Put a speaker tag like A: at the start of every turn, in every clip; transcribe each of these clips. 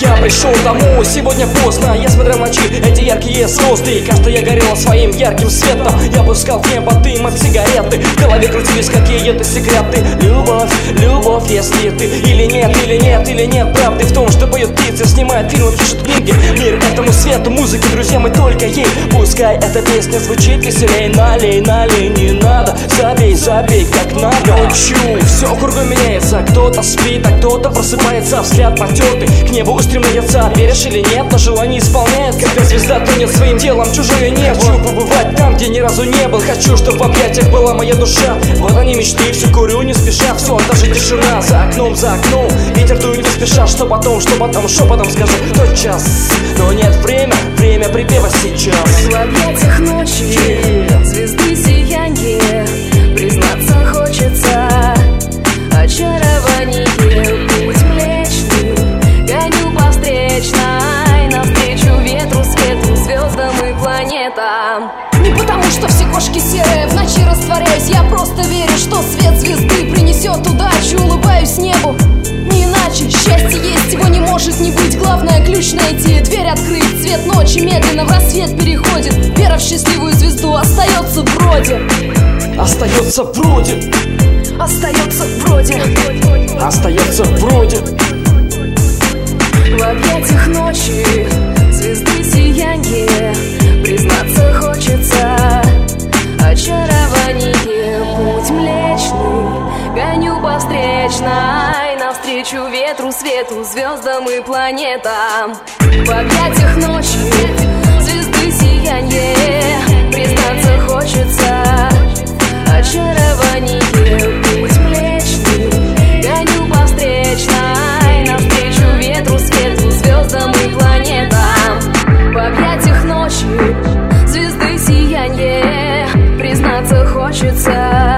A: Я пришел домой, сегодня поздно Я смотрел ночи яркие звезды И каждая горела своим ярким светом. Я пускал в небо дым от сигареты В голове крутились какие-то секреты. Любовь, любовь, если ты Или нет, или нет, или нет Правды в том, что поют птицы Снимают фильмы, пишут книги. Мир этому свету, музыка, друзья, мы только ей. Пускай эта песня звучит веселей Налей, налей, не надо. Забей, забей, как надо. Учу, все кругом меняется. Кто-то спит, а кто-то просыпается Взгляд потертый, к небу устремляется Веришь или нет, но желание исполняет Когда звезда тонет своим телом, чужое небо. Хочу побывать там, где ни разу не был. Хочу, чтобы в объятиях была моя душа. Вот они мечты, все курю не спеша. Все, даже тишина за окном, за окном. Ветер дует не спеша, что потом, что потом, что потом скажу. Тот час, но нет время, время припева сейчас.
B: В объятиях ночи, планетам
C: Не потому, что все кошки серые, в ночи растворяюсь. Я просто верю, что свет звезды принесет удачу. Улыбаюсь небу, не иначе. Счастье есть, его не может не быть. Главное ключ найти, дверь открыть. Цвет ночи медленно в рассвет переходит. Вера в счастливую звезду остается вроде
A: Остается вроде,
C: Остается вроде
A: остается вроде
B: В встречной Навстречу ветру, свету, звездам и планетам. В объятиях ночи, звезды сияние Признаться хочется очарование Путь млечный, гоню по встречной. Навстречу ветру, свету, звездам и планетам. В объятиях ночи, звезды сияние Признаться хочется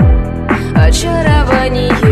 B: очарование